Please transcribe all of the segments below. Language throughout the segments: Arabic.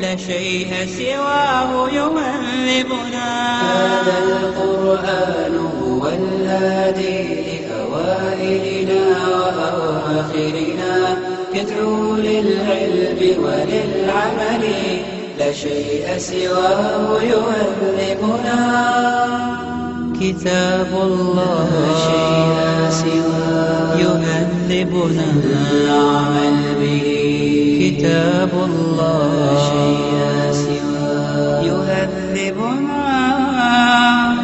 لا شيء سواه يهذبنا هذا القرآن هو الهادي لأوائلنا وأواخرنا. يدعو للعلم وللعمل. لا شيء سواه يهذبنا كتاب الله. لا شيء سواه يهذبنا العمل به. كتاب الله لا شيء سواه يهذبنا.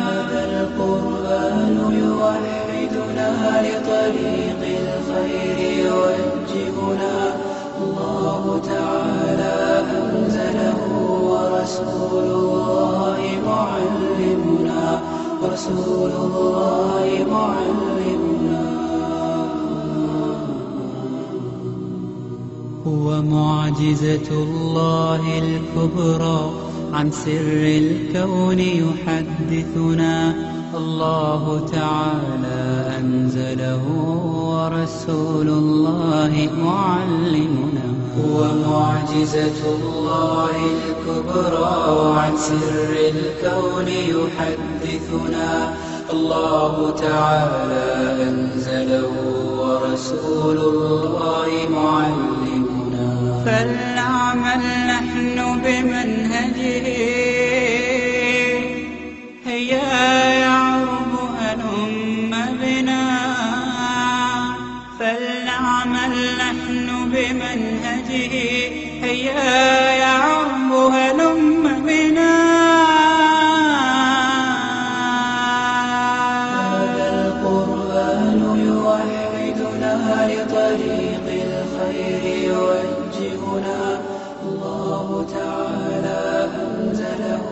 هذا القرآن يوحدنا لطريق الخير يوجهنا. الله تعالى أنزله ورسول الله معلمنا. ورسول الله معلمنا. هو معجزة الله الكبرى. عن سر الكون يحدثنا. الله تعالى أنزله ورسول الله معلمنا. هو معجزة الله الكبرى. عن سر الكون يحدثنا. الله تعالى أنزله ورسول الله معلمنا. فلنعمل نحن بمنهجه هيا يعرب هلم بنا فلنعمل نحن بمنهجه هيا لطريق الخير يوجهنا. الله تعالى أنزله.